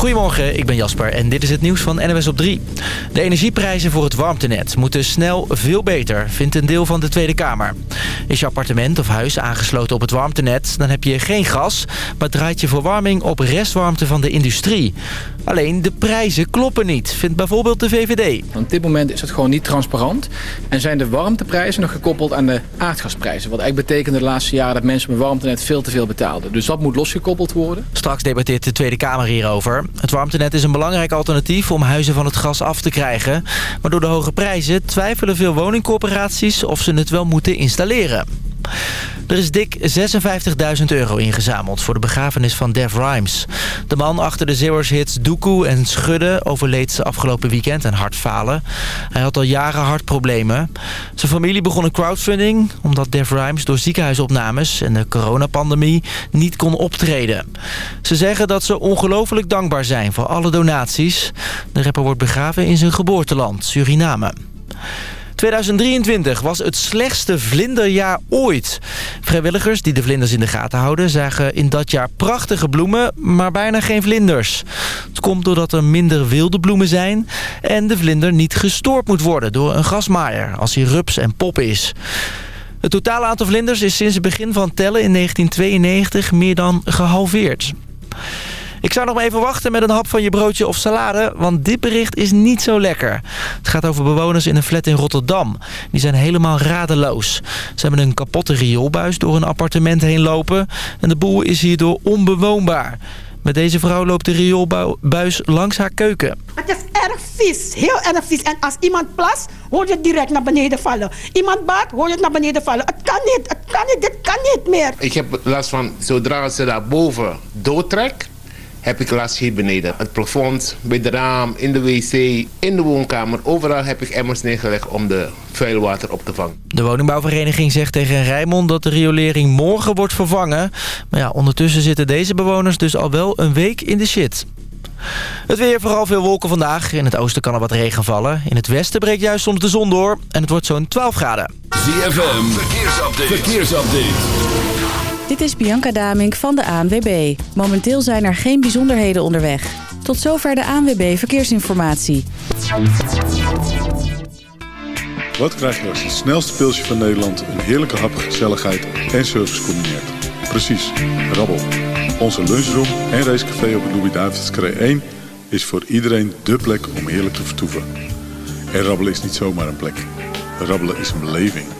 Goedemorgen, ik ben Jasper en dit is het nieuws van NWS op 3. De energieprijzen voor het warmtenet moeten snel veel beter, vindt een deel van de Tweede Kamer. Is je appartement of huis aangesloten op het warmtenet, dan heb je geen gas... maar draait je verwarming op restwarmte van de industrie. Alleen de prijzen kloppen niet, vindt bijvoorbeeld de VVD. Op dit moment is het gewoon niet transparant. En zijn de warmteprijzen nog gekoppeld aan de aardgasprijzen. Wat eigenlijk betekent de laatste jaren dat mensen een warmtenet veel te veel betaalden. Dus dat moet losgekoppeld worden. Straks debatteert de Tweede Kamer hierover. Het warmtenet is een belangrijk alternatief om huizen van het gas af te krijgen. Maar door de hoge prijzen twijfelen veel woningcorporaties of ze het wel moeten installeren. Er is dik 56.000 euro ingezameld voor de begrafenis van Dev Rhymes. De man achter de Zero's hits Doekoe en Schudden overleed afgelopen weekend aan hartfalen. Hij had al jaren hartproblemen. Zijn familie begon een crowdfunding omdat Dev Rhymes door ziekenhuisopnames en de coronapandemie niet kon optreden. Ze zeggen dat ze ongelooflijk dankbaar zijn voor alle donaties. De rapper wordt begraven in zijn geboorteland, Suriname. 2023 was het slechtste vlinderjaar ooit. Vrijwilligers die de vlinders in de gaten houden... zagen in dat jaar prachtige bloemen, maar bijna geen vlinders. Het komt doordat er minder wilde bloemen zijn... en de vlinder niet gestoord moet worden door een grasmaaier... als hij rups en pop is. Het totale aantal vlinders is sinds het begin van tellen in 1992 meer dan gehalveerd. Ik zou nog maar even wachten met een hap van je broodje of salade, want dit bericht is niet zo lekker. Het gaat over bewoners in een flat in Rotterdam. Die zijn helemaal radeloos. Ze hebben een kapotte rioolbuis door een appartement heen lopen en de boel is hierdoor onbewoonbaar. Met deze vrouw loopt de rioolbuis langs haar keuken. Het is erg vies, heel erg vies. En als iemand plas, hoor je het direct naar beneden vallen. Iemand baat, hoor je het naar beneden vallen. Het kan niet, het kan niet, dit kan niet meer. Ik heb last van, zodra ze daar boven doortrekt, heb ik last hier beneden. Het plafond, bij de raam, in de wc, in de woonkamer. Overal heb ik emmers neergelegd om de vuilwater op te vangen. De woningbouwvereniging zegt tegen Rijmond dat de riolering morgen wordt vervangen. Maar ja, ondertussen zitten deze bewoners dus al wel een week in de shit. Het weer, vooral veel wolken vandaag. In het oosten kan er wat regen vallen. In het westen breekt juist soms de zon door. En het wordt zo'n 12 graden. ZFM, verkeersupdate. verkeersupdate. Dit is Bianca Damink van de ANWB. Momenteel zijn er geen bijzonderheden onderweg. Tot zover de ANWB Verkeersinformatie. Wat krijg je als het snelste pilsje van Nederland... een heerlijke hap, gezelligheid en service combineert? Precies, rabbel. Onze lunchroom en racecafé op de Louis-David's 1... is voor iedereen dé plek om heerlijk te vertoeven. En rabbelen is niet zomaar een plek. Rabbelen is een beleving.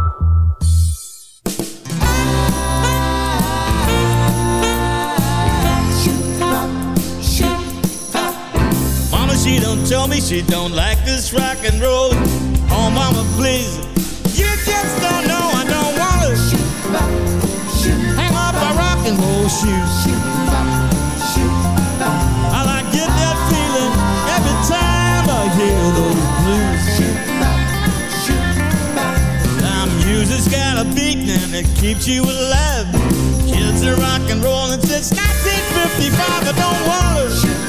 Tell me she don't like this rock and roll. Oh, mama, please. You just don't know I don't want to hang up my rock and roll shoes. I like get that feeling every time I hear those blues. Now music's got a beat and it keeps you alive. Kids are rock and rolling since 1955. I don't want to hang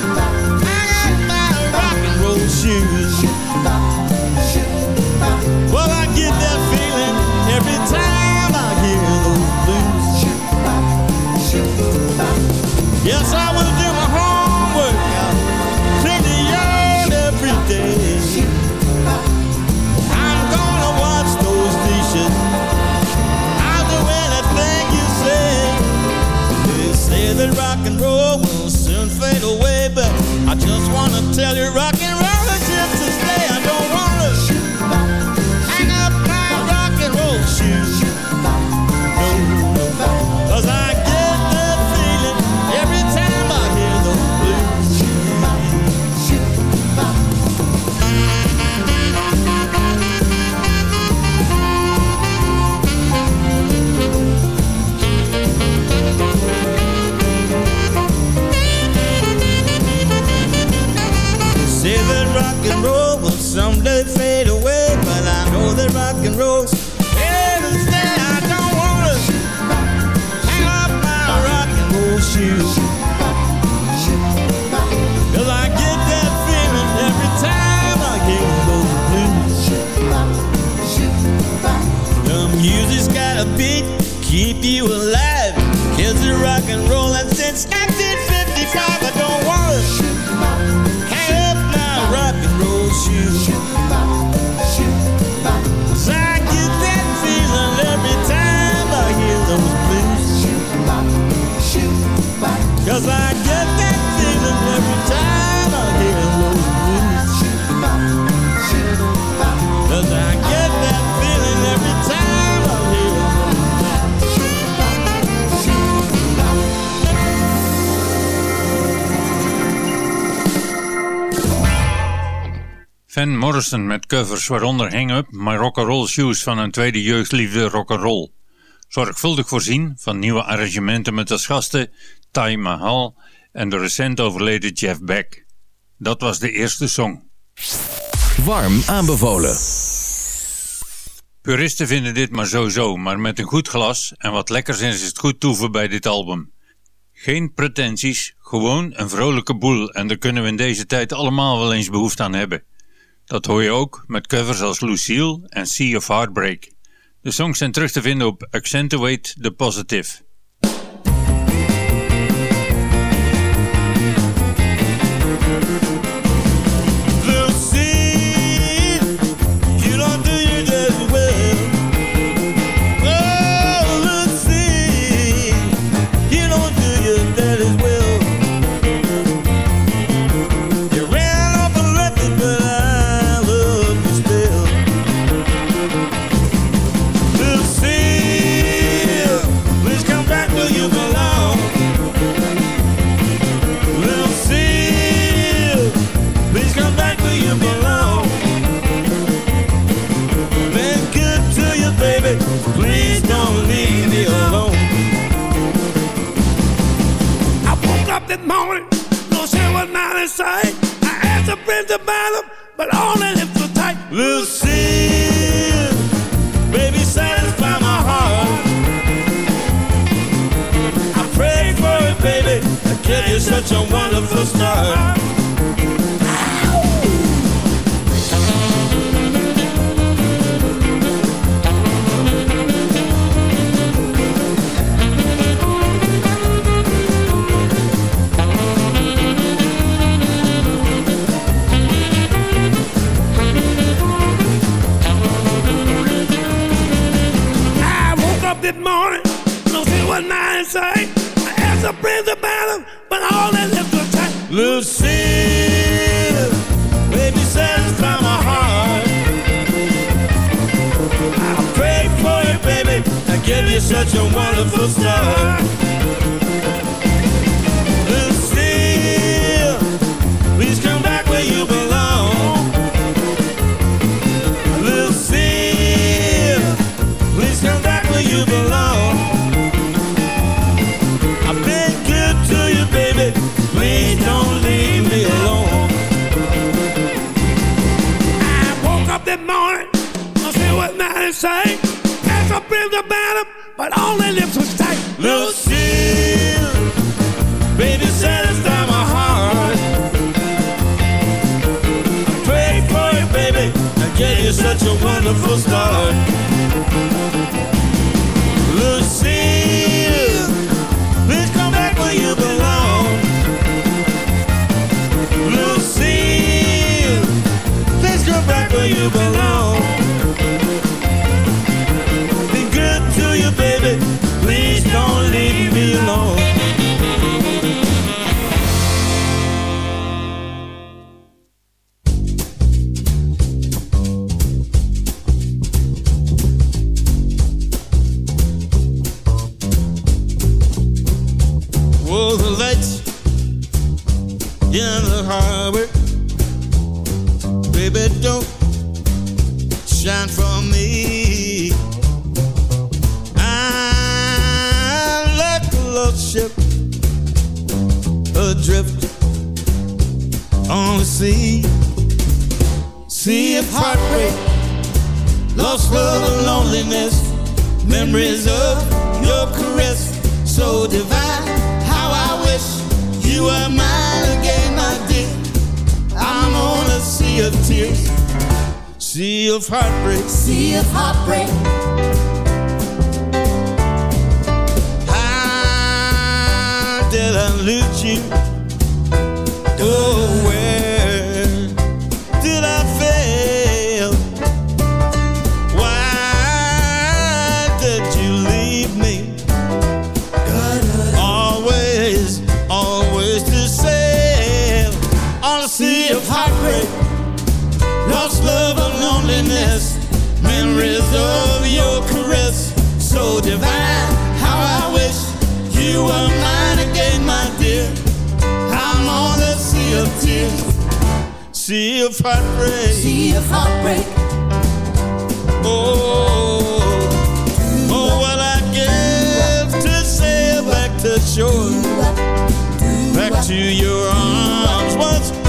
existiu Van Morrison met covers waaronder Hang Up, My rock'n'roll shoes van een tweede jeugdliefde rock'n'roll. Zorgvuldig voorzien van nieuwe arrangementen met als gasten Time, Mahal en de recent overleden Jeff Beck. Dat was de eerste song. Warm aanbevolen. Puristen vinden dit maar sowieso, maar met een goed glas en wat lekkers is het goed toeven bij dit album. Geen pretenties, gewoon een vrolijke boel en daar kunnen we in deze tijd allemaal wel eens behoefte aan hebben. Dat hoor je ook met covers als Lucille en Sea of Heartbreak. De songs zijn terug te vinden op Accentuate the Positive. such a wonderful start. Loneliness, memories of your caress, so divine. How I wish you were mine again, my dear. I'm on the sea of tears, sea of heartbreak, sea of heartbreak. Oh, oh, what I give to sail back to shore, back to your arms once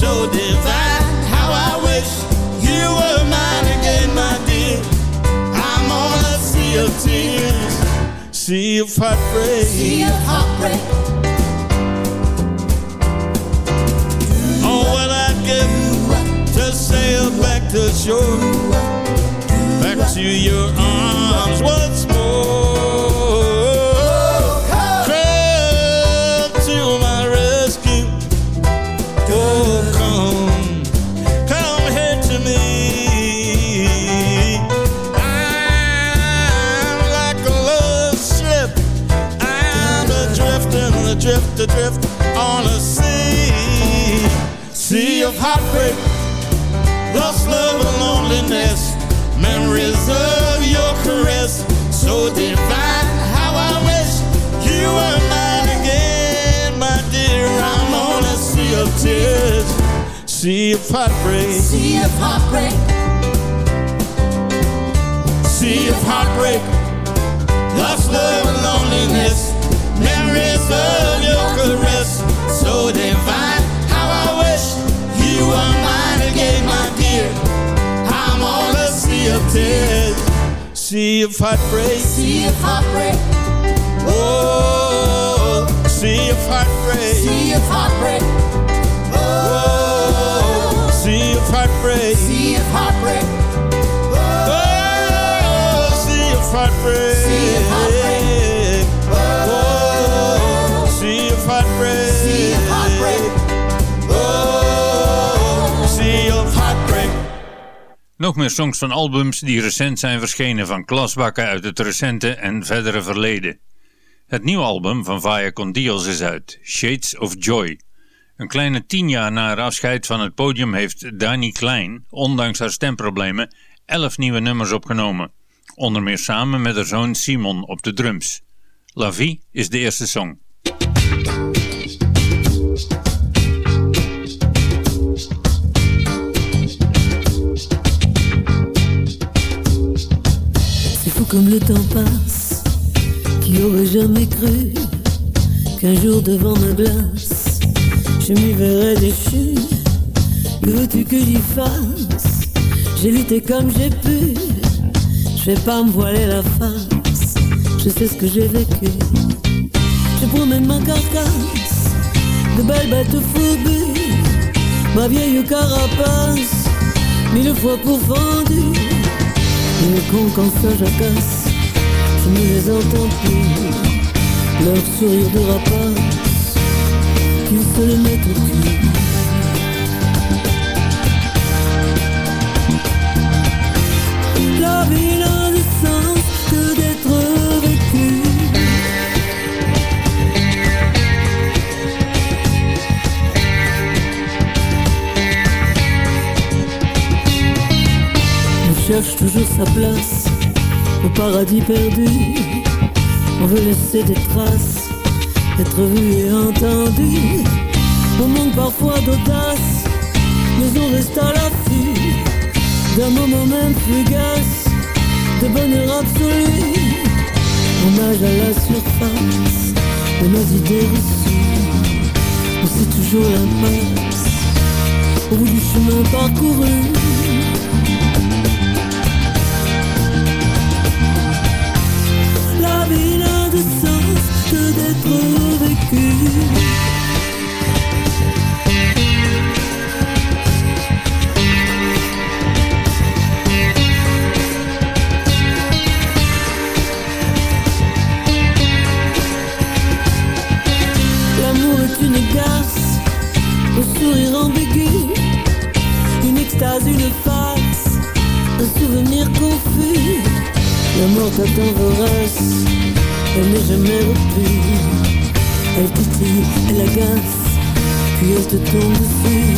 so divine. How I wish you were mine again, my dear. I'm on a sea of tears, sea of heartbreak, sea of heartbreak. Oh, what I'd give to sail back to shore, back to your arms sea of tears. See if heartbreak, sea of heartbreak, sea of heartbreak, lost love and loneliness, memories of your caress, so divine. How I wish you were mine again, my dear. I'm on a sea of tears, See if heartbreak. Sea See if Oh, see if heartbreak. Sea See if Oh, sea of heartbreak. Sea of heartbreak. Oh, sea of heartbreak. Nog meer songs van albums die recent zijn verschenen van klasbakken uit het recente en verdere verleden. Het nieuwe album van Vaya Con Dios is uit, Shades of Joy. Een kleine tien jaar na haar afscheid van het podium heeft Dani Klein, ondanks haar stemproblemen, elf nieuwe nummers opgenomen. Onder meer samen met haar zoon Simon op de drums. La Vie is de eerste song. Comme le temps passe. Qui aurait jamais cru qu'un jour devant ma glace, je m'y verrais déchu. Que veux-tu que j'y fasse? J'ai lutté comme j'ai pu. Je vais pas me voiler la face. Je sais ce que j'ai vécu. Je promène ma carcasse de belles bêtes fourbes. Ma vieille carapace, mille fois pourfendue. Et les cons quand ça jacasse, je ne les entends plus. Leur sourire de rapace, qu'ils se le mettent au cul. La cherche toujours sa place au paradis perdu. On veut laisser des traces, être vu et entendu. On manque parfois d'audace, mais on reste à l'affût d'un moment même fugace de bonheur absolu. On nage à la surface de nos idées reçues. Mais c'est toujours l'impasse au bout du chemin parcouru. D'être vécue. L'amour est une garce au sourire ambigu, une extase, une farce, un souvenir confus. La mort t'attend vorace, n'est jamais reprise. Elle titille, elle agace, puis elle te tombe dessus.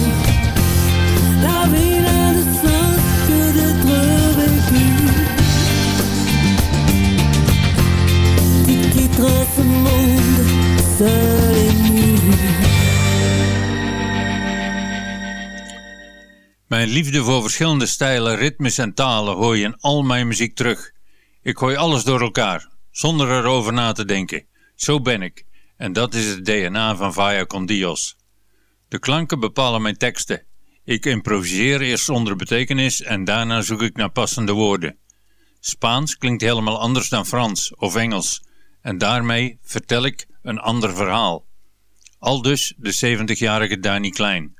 La vie n'a de sens que d'être vécue. Tu quitteras ce monde seul et nu. Mijn liefde voor verschillende stijlen, ritmes en talen hoor je in al mijn muziek terug. Ik gooi alles door elkaar, zonder erover na te denken. Zo ben ik. En dat is het DNA van Vaya con Dios. De klanken bepalen mijn teksten. Ik improviseer eerst zonder betekenis en daarna zoek ik naar passende woorden. Spaans klinkt helemaal anders dan Frans of Engels. En daarmee vertel ik een ander verhaal. Aldus de 70-jarige Dani Klein.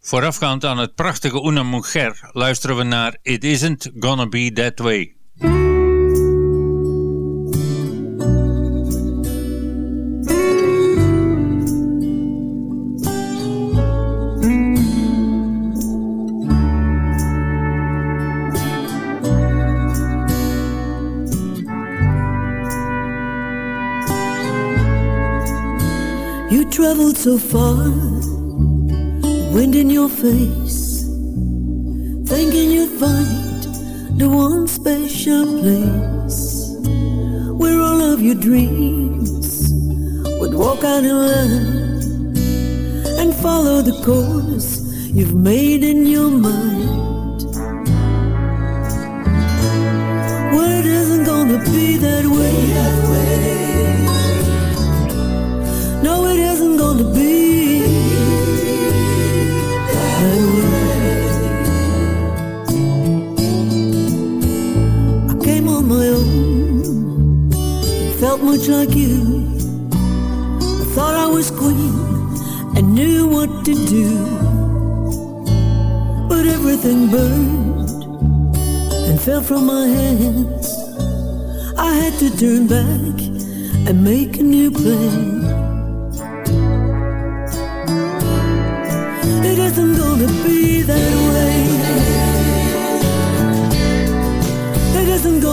Voorafgaand aan het prachtige Una Mujer luisteren we naar It Isn't Gonna Be That Way. So far, wind in your face, thinking you'd find the one special place where all of your dreams would walk out in line and follow the course you've made in your mind. Well, it isn't gonna be that way. No, on my own, It felt much like you. I thought I was queen and knew what to do, but everything burned and fell from my hands. I had to turn back and make a new plan. It isn't gonna be that way.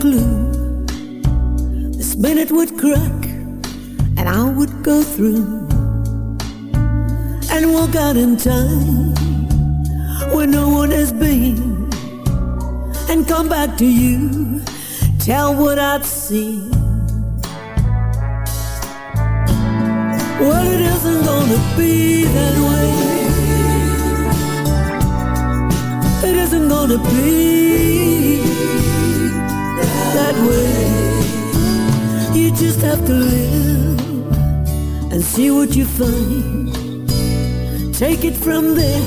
Clue. This minute would crack, and I would go through and walk out in time where no one has been, and come back to you, tell what I've seen. Well, it isn't gonna be that way. It isn't gonna be that way. You just have to live and see what you find. Take it from there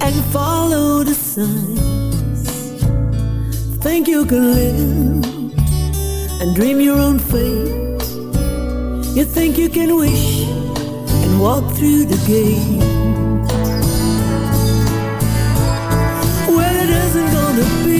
and follow the signs. Think you can live and dream your own fate. You think you can wish and walk through the gate. Well, it isn't gonna be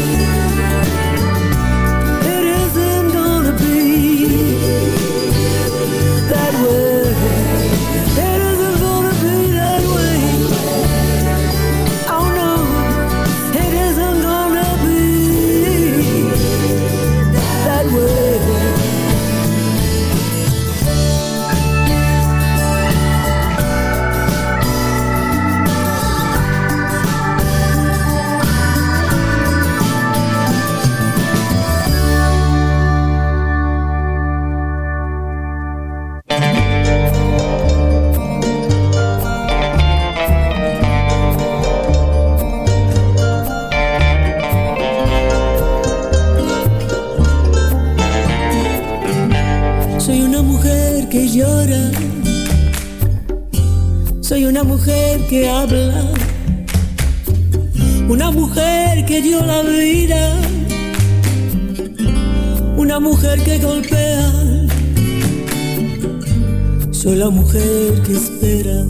una mujer que habla. Una mujer que dio la vida. Una mujer que golpea. Soy la mujer que espera.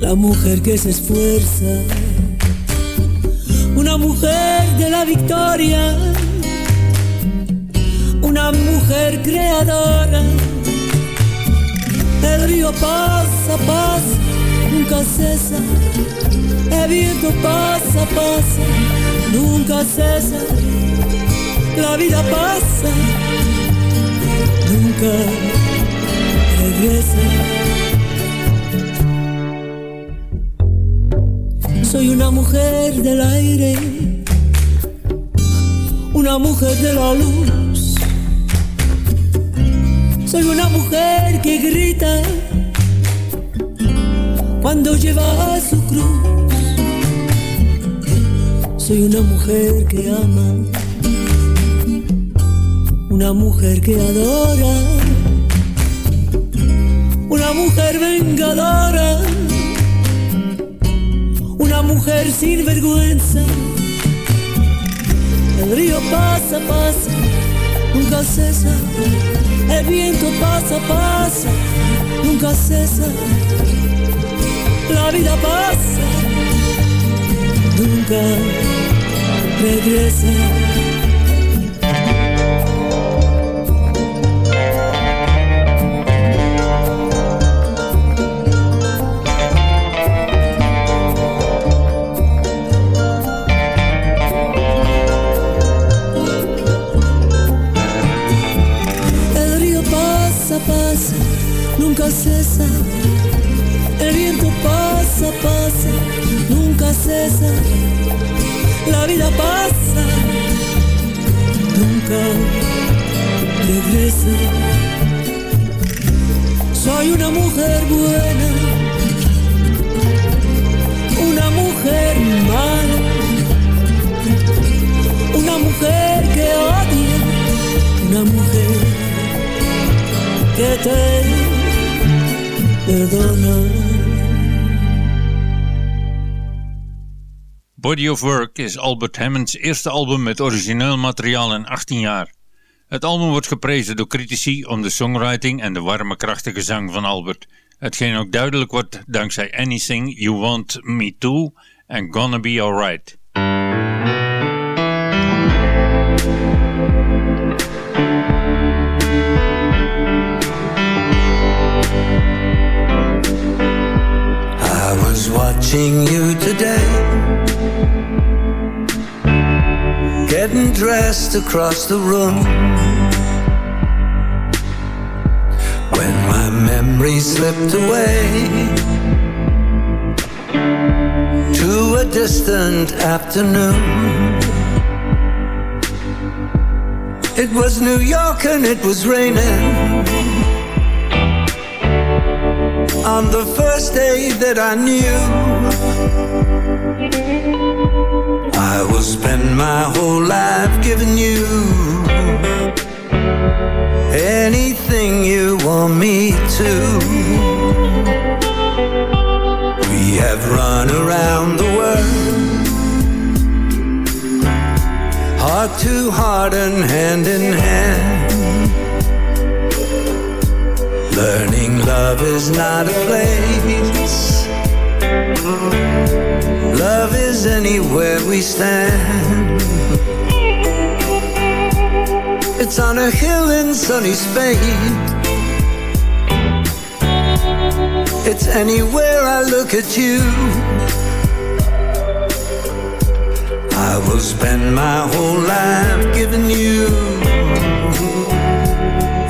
La mujer que se esfuerza. Una mujer de la victoria una mujer creadora. El río pasa, pasa, nunca cesa. El viento pasa, pasa, nunca cesa. La vida pasa, nunca regresa. Soy una mujer del aire, una mujer de la luz. Soy una mujer que grita cuando lleva su cruz. Soy una mujer que ama, una mujer que adora, una mujer vengadora, una mujer sin vergüenza. El río pasa, pasa, nunca cesa. El viento pasa, pasa, nunca cesa. La vida pasa, nunca regresa. Pasa, nunca cesa. El viento pasa, pasa, nunca cesa. La vida pasa, nunca regresa. Soy una mujer buena, Body of Work is Albert Hammond's eerste album met origineel materiaal in 18 jaar. Het album wordt geprezen door critici om de songwriting en de warme krachtige zang van Albert. Hetgeen ook duidelijk wordt dankzij Anything You Want Me To en Gonna Be Alright. I was watching you today, dressed across the room. When my memory slipped away to a distant afternoon. It was New York and it was raining on the first day that I knew spend my whole life giving you anything you want me to. We have run around the world, heart to heart and hand in hand. Learning love is not a place is anywhere we stand. It's on a hill in sunny Spain. It's anywhere I look at you. I will spend my whole life giving you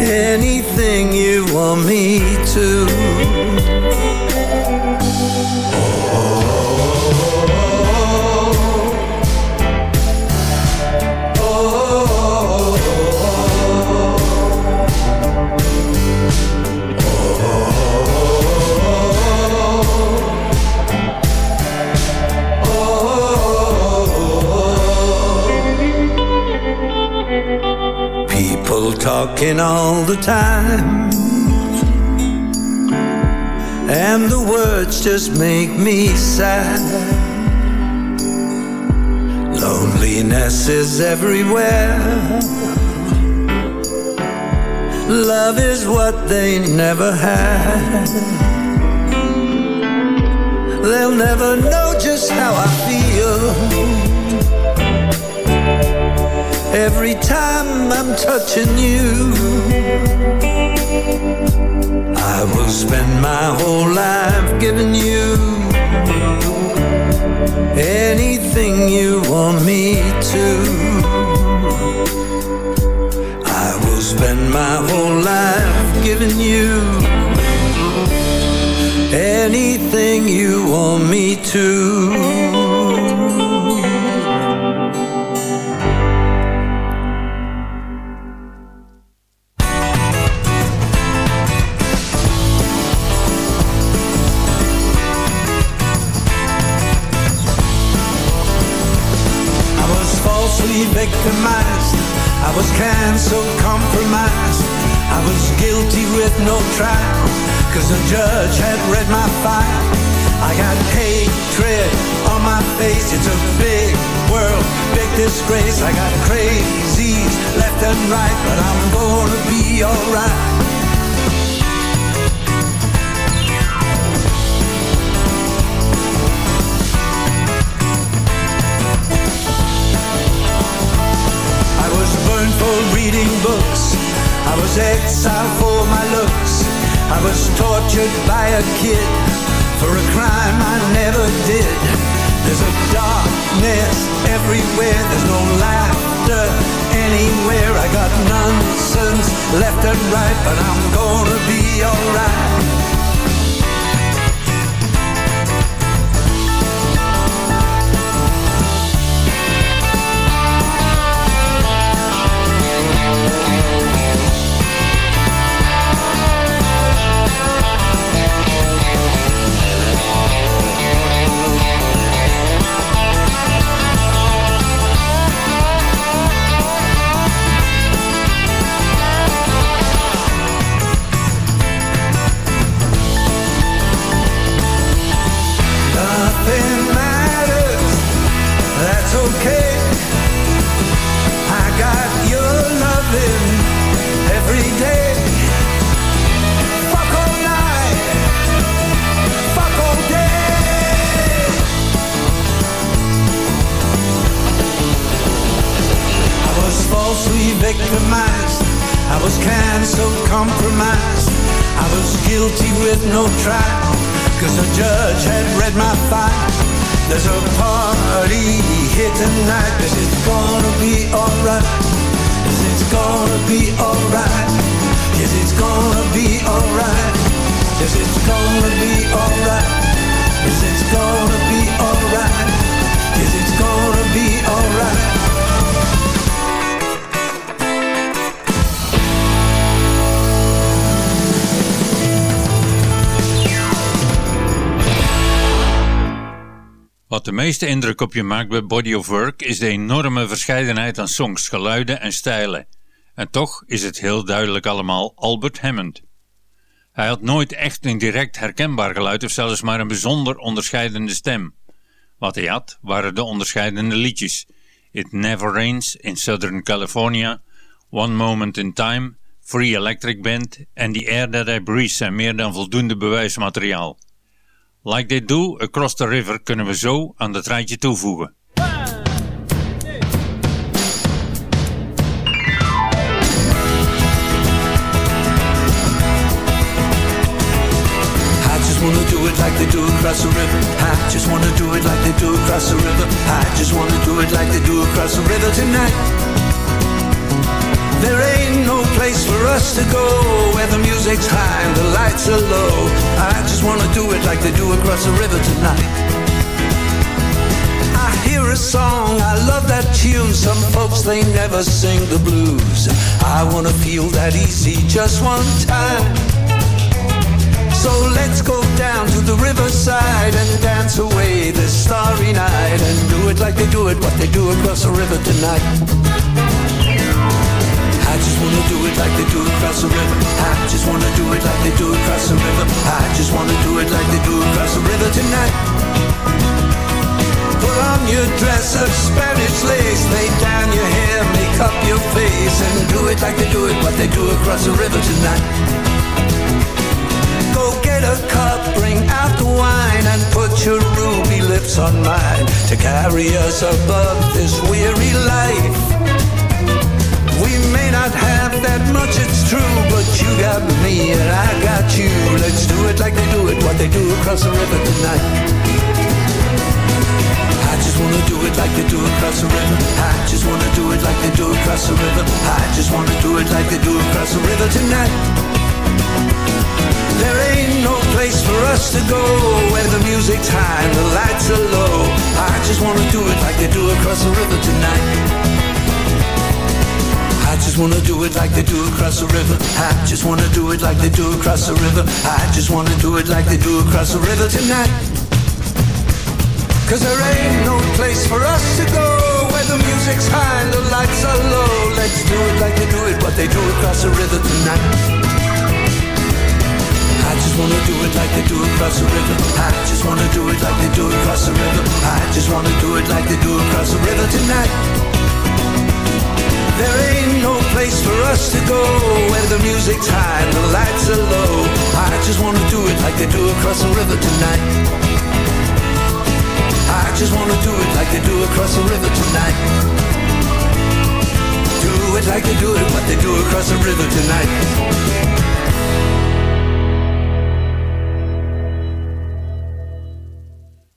anything you want me to. Talking all the time. And the words just make me sad. Loneliness is everywhere. Love is what they never had. They'll never know just how I feel. Every time I'm touching you, I will spend my whole life giving you anything you want me to. I will spend my whole life giving you anything you want me to. Victimized. I was cancelled, compromised. I was guilty with no trial. Cause the judge had read my file. I got hatred on my face. It's a big world, big disgrace. I got crazies left and right, but I'm gonna be alright. Reading books. I was exiled for my looks. I was tortured by a kid for a crime I never did. There's a darkness everywhere. There's no laughter anywhere. I got nonsense left and right, but I'm gonna be alright. Victimized. I was cancelled, compromised. I was guilty with no trial. Cause the judge had read my file. There's a party here tonight. This is gonna be alright. Yes, it's gonna be alright. Yes, it's gonna be alright. Yes, it's gonna be alright. Yes, it's gonna be alright. Yes, it's gonna be alright. Wat de meeste indruk op je maakt bij Body of Work is de enorme verscheidenheid aan songs, geluiden en stijlen. En toch is het heel duidelijk allemaal Albert Hammond. Hij had nooit echt een direct herkenbaar geluid of zelfs maar een bijzonder onderscheidende stem. Wat hij had waren de onderscheidende liedjes It Never Rains in Southern California, One Moment in Time, Free Electric Band en The Air That I Breathe zijn meer dan voldoende bewijsmateriaal. Like They Do Across the River kunnen we zo aan het rijtje toevoegen. Wanna do it like they do across the river. I just wanna do it like they do across the river. I just wanna do it like they do across the river tonight. There ain't place for us to go where the music's high and the lights are low. I just wanna do it like they do across the river tonight. I hear a song, I love that tune. Some folks they never sing the blues. I wanna feel that easy just one time. So let's go down to the riverside and dance away this starry night and do it like they do it, what they do across the river tonight. I just wanna do it like they do across the river. I just wanna do it like they do across the river. I just wanna do it like they do across the river tonight. Put on your dress of Spanish lace, lay down your hair, make up your face, and do it like they do it, what they do across the river tonight. Go get a cup, bring out the wine, and put your ruby lips on mine to carry us above this weary life. We may not have that much, it's true, but you got me and I got you. Let's do it like they do it, what they do across the river tonight. I just wanna do it like they do across the river. I just wanna do it like they do across the river. I just wanna do it like they do across the river tonight. There ain't no place for us to go where the music's high and the lights are low. I just wanna do it like they do across the river tonight. I just wanna do it like they do across the river. I just wanna do it like they do across the river. I just wanna do it like they do across the river tonight. Cause there ain't no place for us to go where the music's high and the lights are low. Let's do it like they do it, what they do across the river tonight. I just wanna do it like they do across the river. I just wanna do it like they do across the river. I just wanna do it like they do across the river tonight. There ain't no place for us to go where the music's high and the lights are low. I just wanna do it like they do across the river tonight. I just wanna do it like they do across the river tonight. Do it like they do it, what they do across the river tonight.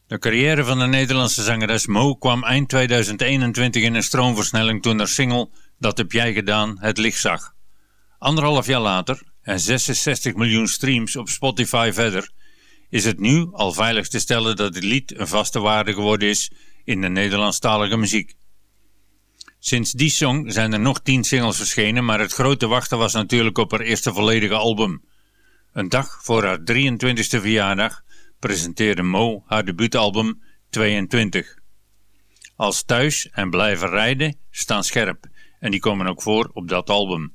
De carrière van de Nederlandse zangeres Mo kwam eind 2021 in een stroomversnelling toen haar single Dat heb jij gedaan het licht zag. Anderhalf jaar later en 66 miljoen streams op Spotify verder is het nu al veilig te stellen dat het lied een vaste waarde geworden is in de Nederlandstalige muziek. Sinds die song zijn er nog 10 singles verschenen, maar het grote wachten was natuurlijk op haar eerste volledige album. Een dag voor haar 23e verjaardag presenteerde Mo haar debuutalbum 22. Als Thuis en Blijven Rijden staan scherp en die komen ook voor op dat album.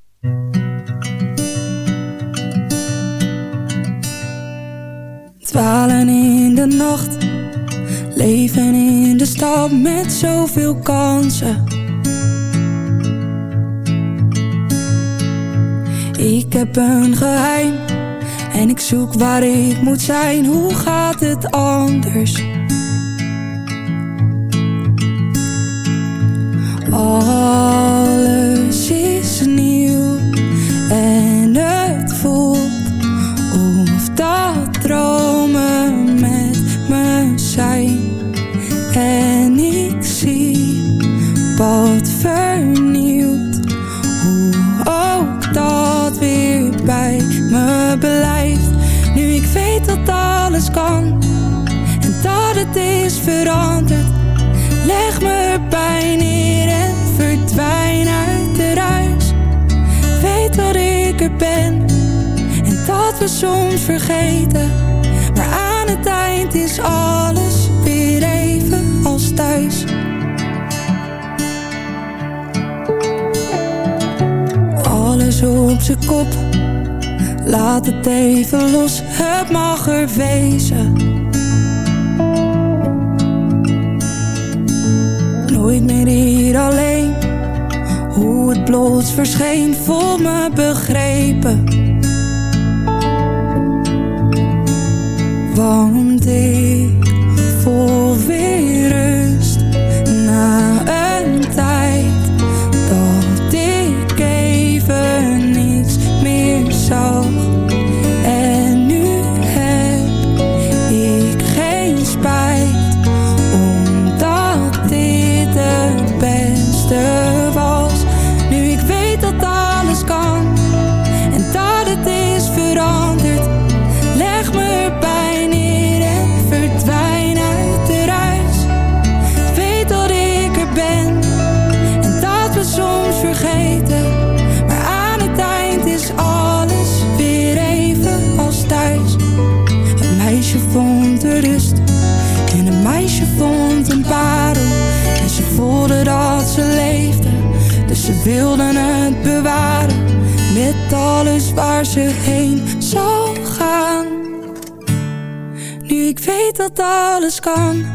Dwalen in de nacht, leven in de stad met zoveel kansen. Ik heb een geheim en ik zoek waar ik moet zijn. Hoe gaat het anders? Alles is nieuw en het voelt of dat dromen met me zijn. En ik zie wat vernieuwd, hoe ook dat weer bij me blijft. Nu ik weet dat alles kan en dat het is veranderd. Leg me ben en dat we soms vergeten. Maar aan het eind is alles weer even als thuis. Alles op zijn kop, laat het even los, het mag er wezen. Nooit meer hier alleen, hoe het bloot verscheen voor me begrepen. Want ik voor waar ze heen zou gaan. Nu ik weet dat alles kan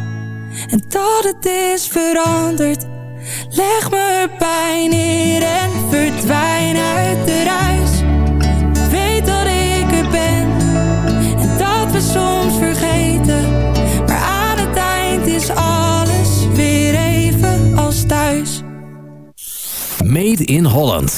en dat het is veranderd. Leg me pijn neer en verdwijn uit de ruis. Weet dat ik er ben en dat we soms vergeten. Maar aan het eind is alles weer even als thuis. Made in Holland.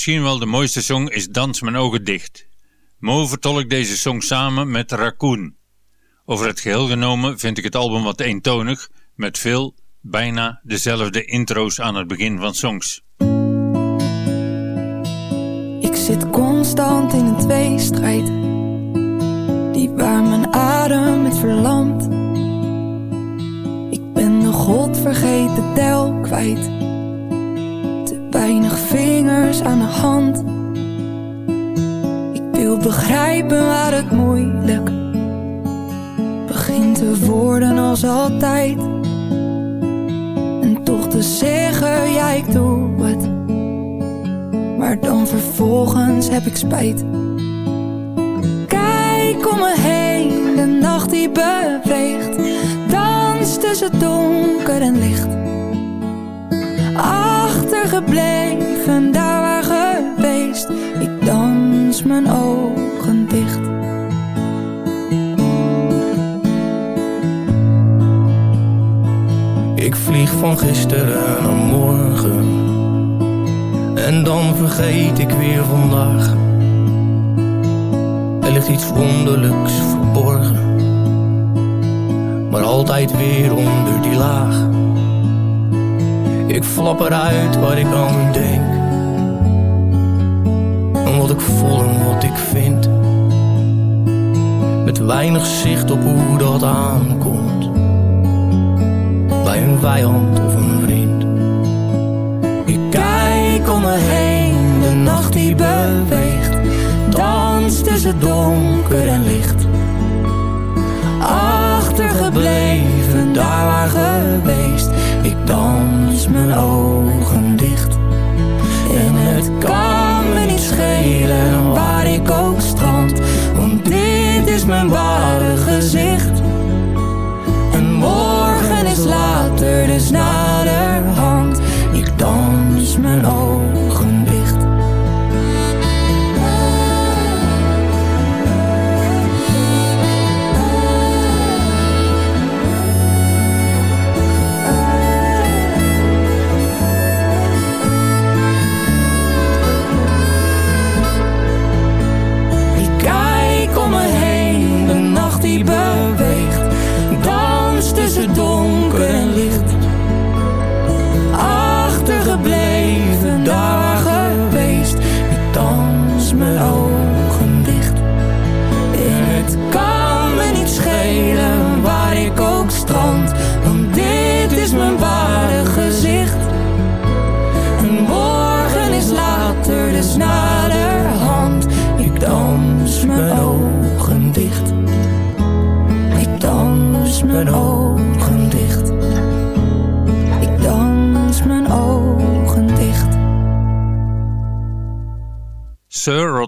Misschien wel de mooiste song is Dans mijn ogen dicht. Mo vertolkt deze song samen met Raccoon. Over het geheel genomen vind ik het album wat eentonig, met veel, bijna dezelfde intro's aan het begin van songs. Ik zit constant in een tweestrijd, die waar mijn adem is verlamt. Ik ben de godvergeten tel kwijt Weinig vingers aan de hand. Ik wil begrijpen waar het moeilijk begint te worden als altijd. En toch te zeggen, ja ik doe het. Maar dan vervolgens heb ik spijt. Kijk om me heen, de nacht die beweegt. Dans tussen donker en licht Achtergebleven, daar waar geweest. Ik dans mijn ogen dicht. Ik vlieg van gisteren naar morgen En dan vergeet ik weer vandaag Er ligt iets wonderlijks verborgen Maar altijd weer onder die laag Ik flap eruit waar ik aan denk. En wat ik voel en wat ik vind. Met weinig zicht op hoe dat aankomt. Bij een vijand of een vriend. Ik kijk om me heen, de nacht die beweegt, dans tussen donker en licht. Achtergebleven, daar waar geweest, ik dans mijn ogen dicht. En het kan me niet schelen waar ik ook strand, want dit is mijn ware gezicht. En morgen is later, dus naderhand. Ik dans mijn ogen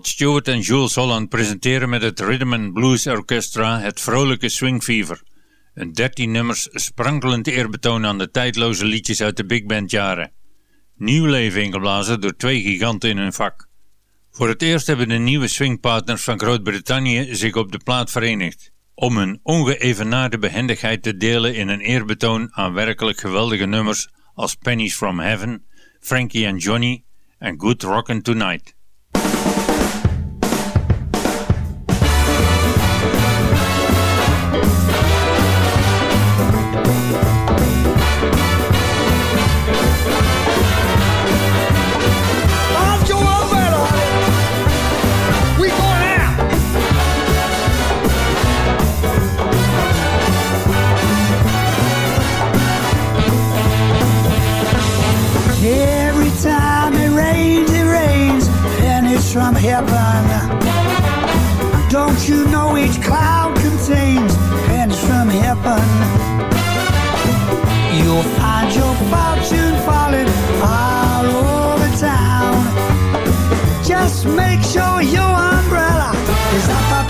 Rod Stewart en Jules Holland presenteren met het Rhythm and Blues Orchestra het vrolijke Swing Fever. Een 13 nummers sprankelend eerbetoon aan de tijdloze liedjes uit de big band jaren. Nieuw leven ingeblazen door twee giganten in hun vak. Voor het eerst hebben de nieuwe swingpartners van Groot-Brittannië zich op de plaat verenigd. Om hun ongeëvenaarde behendigheid te delen in een eerbetoon aan werkelijk geweldige nummers als Pennies from Heaven, Frankie and Johnny en Good Rockin' Tonight.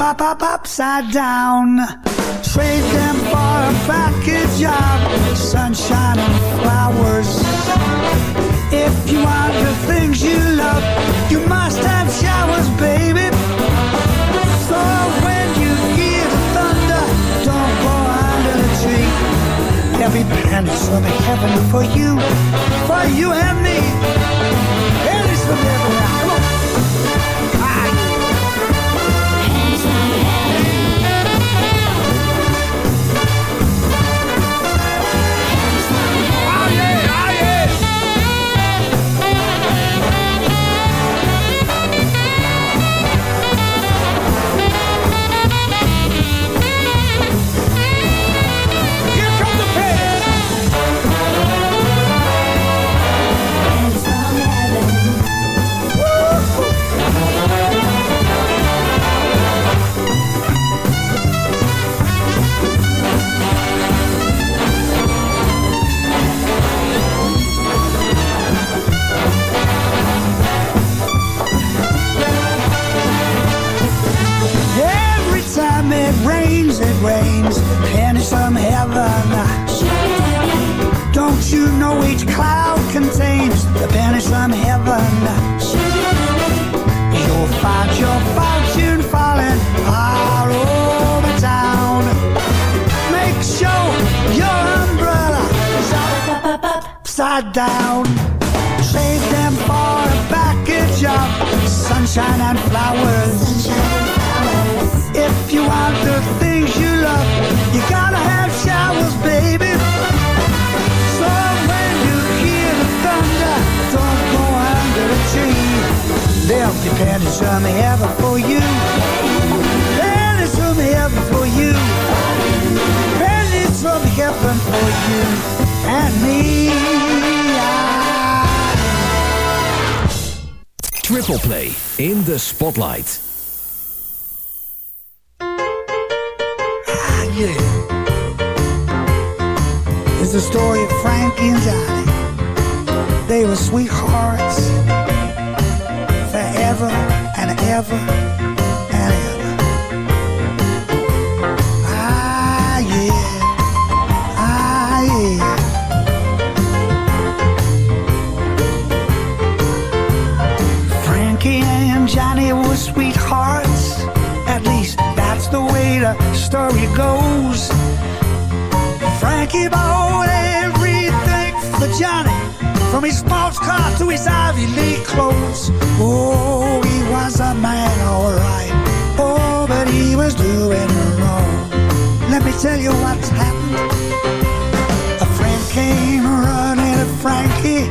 Up, up, up, up, upside down. Trade them for a package job, sunshine and flowers. If you want the things you love, you must have showers, baby. So when you hear the thunder, don't go under the tree. Every penny's from heaven for you, for you and me. Pennies from heaven. Rains, it rains, pennies from heaven. Don't you know each cloud contains the pennies from heaven? You'll find your fortune falling all over town. Make sure your umbrella is upside down. Save them for a package of sunshine and flowers. If you want the things you love, you gotta have showers, baby. So when you hear the thunder, don't go under the tree. There'll be pennies from heaven for you. Pennies from heaven for you. Pennies from heaven for you and me. Triple Play in the Spotlight. It's the story of Frankie and Johnny. They were sweethearts forever and ever the story goes. Frankie bought everything for Johnny, from his sports car to his Ivy League clothes. Oh, he was a man, alright. Oh, but he was doing wrong. Let me tell you what's happened. A friend came running to Frankie.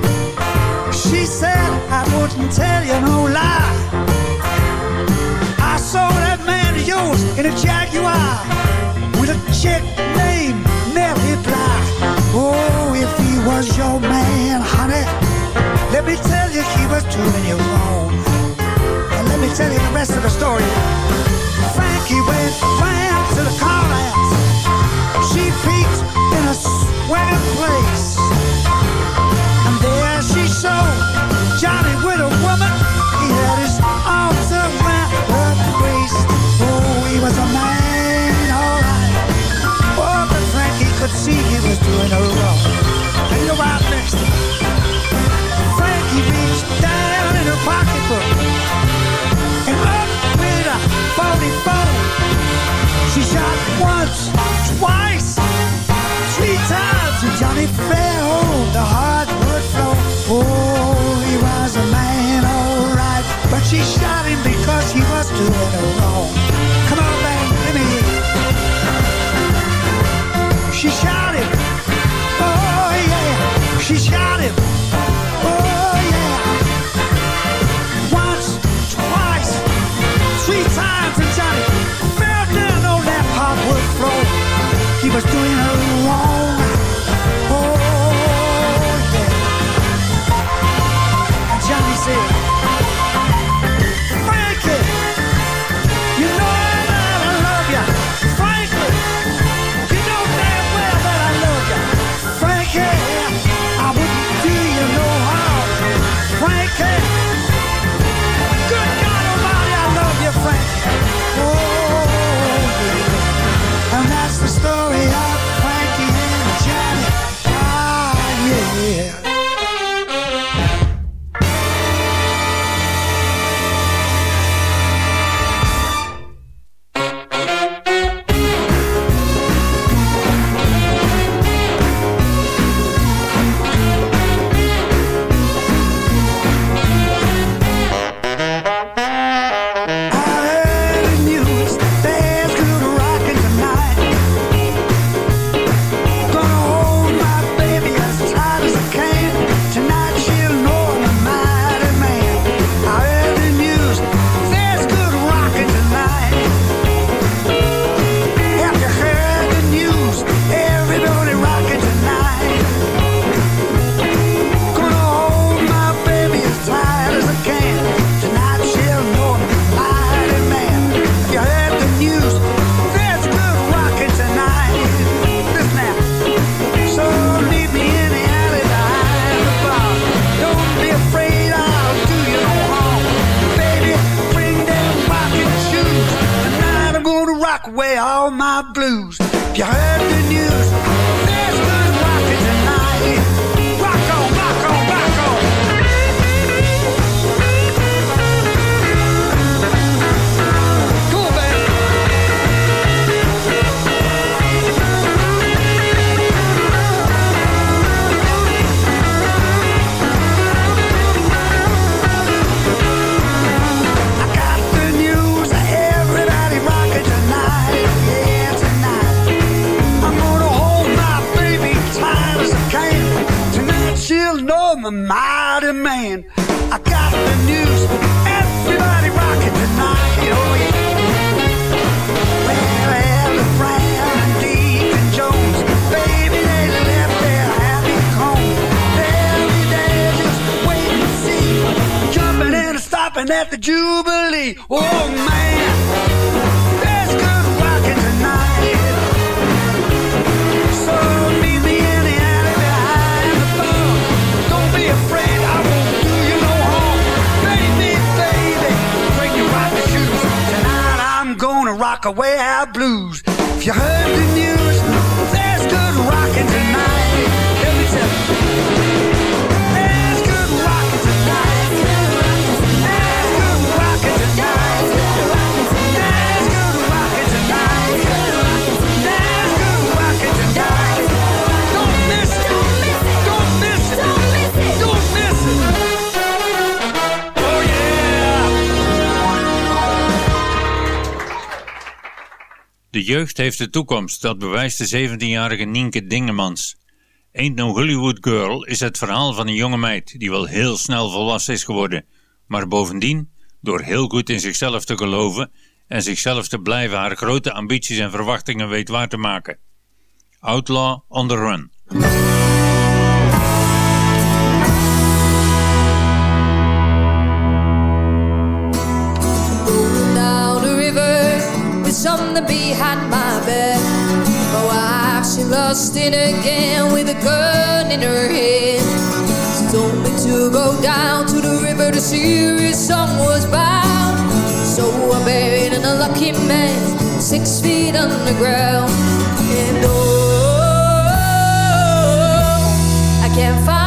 She said, I wouldn't tell you no lie. Yours in a Jaguar with a chick named Nellie Bly. Oh, if he was your man, honey, let me tell you he was doing you wrong. And let me tell you the rest of the story. Frankie went round to the car house. She peeked in a swinging place. And there she saw once, twice, three times, and Johnny on the hardwood floor. Oh, he was a man, alright, but she shot him because he was doing her wrong. Floor. He was doing her wrong. Gonna rock away our blues. If you heard the news, there's good rockin' De jeugd heeft de toekomst, dat bewijst de 17-jarige Nienke Dingemans. Ain't No Hollywood Girl is het verhaal van een jonge meid die wel heel snel volwassen is geworden, maar bovendien, door heel goed in zichzelf te geloven en zichzelf te blijven haar grote ambities en verwachtingen weet waar te maken. Outlaw on the Run. Lost again with a gun in her hand. She told me to go down to the river to see where his son was bound. So I buried an unlucky man six feet underground. And oh, I can't find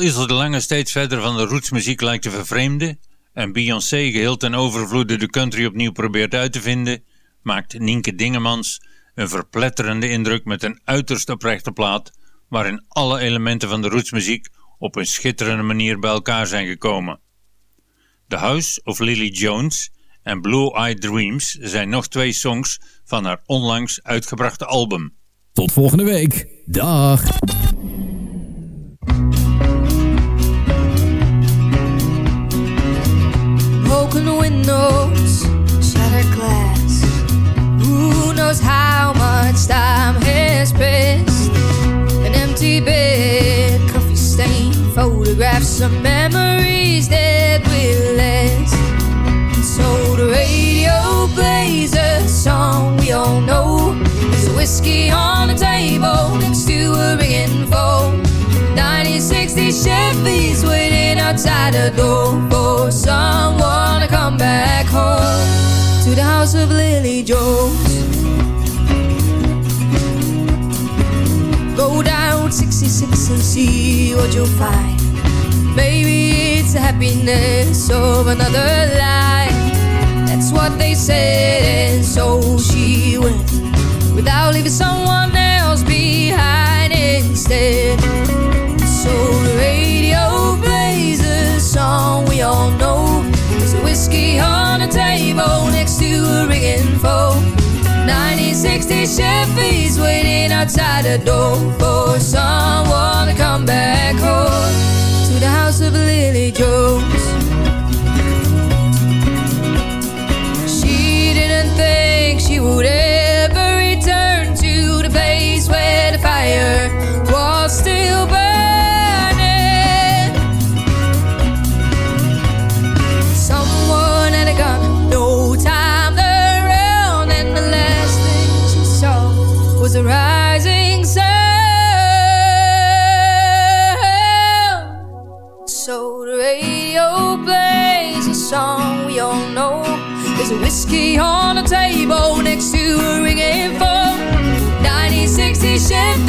Isel de Lange steeds verder van de rootsmuziek lijkt te vervreemden en Beyoncé geheel ten overvloede de country opnieuw probeert uit te vinden, maakt Nienke Dingemans een verpletterende indruk met een uiterst oprechte plaat waarin alle elementen van de rootsmuziek op een schitterende manier bij elkaar zijn gekomen. The House of Lily Jones en Blue Eyed Dreams zijn nog twee songs van haar onlangs uitgebrachte album. Tot volgende week. Dag. Broken windows, shattered glass. Who knows how much time has passed? An empty bed, coffee stain, photographs of memories that will last. And so the radio plays a song we all know. There's whiskey on the table next to a ringing phone. 1960 Chevy's waiting outside the door for someone to come back home to the house of Lily Jones. Go down 66 and see what you'll find. Maybe it's the happiness of another life. That's what they said, and so 1960 Chevy's waiting outside the door for someone to come back home to the house of Lily Jones.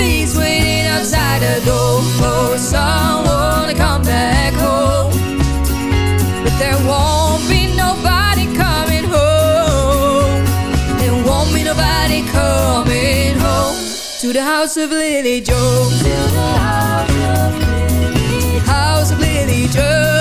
Chevy's waiting outside the door for someone to come back home. But there won't be nobody coming home. There won't be nobody coming home to the house of Lily the house of Lily, house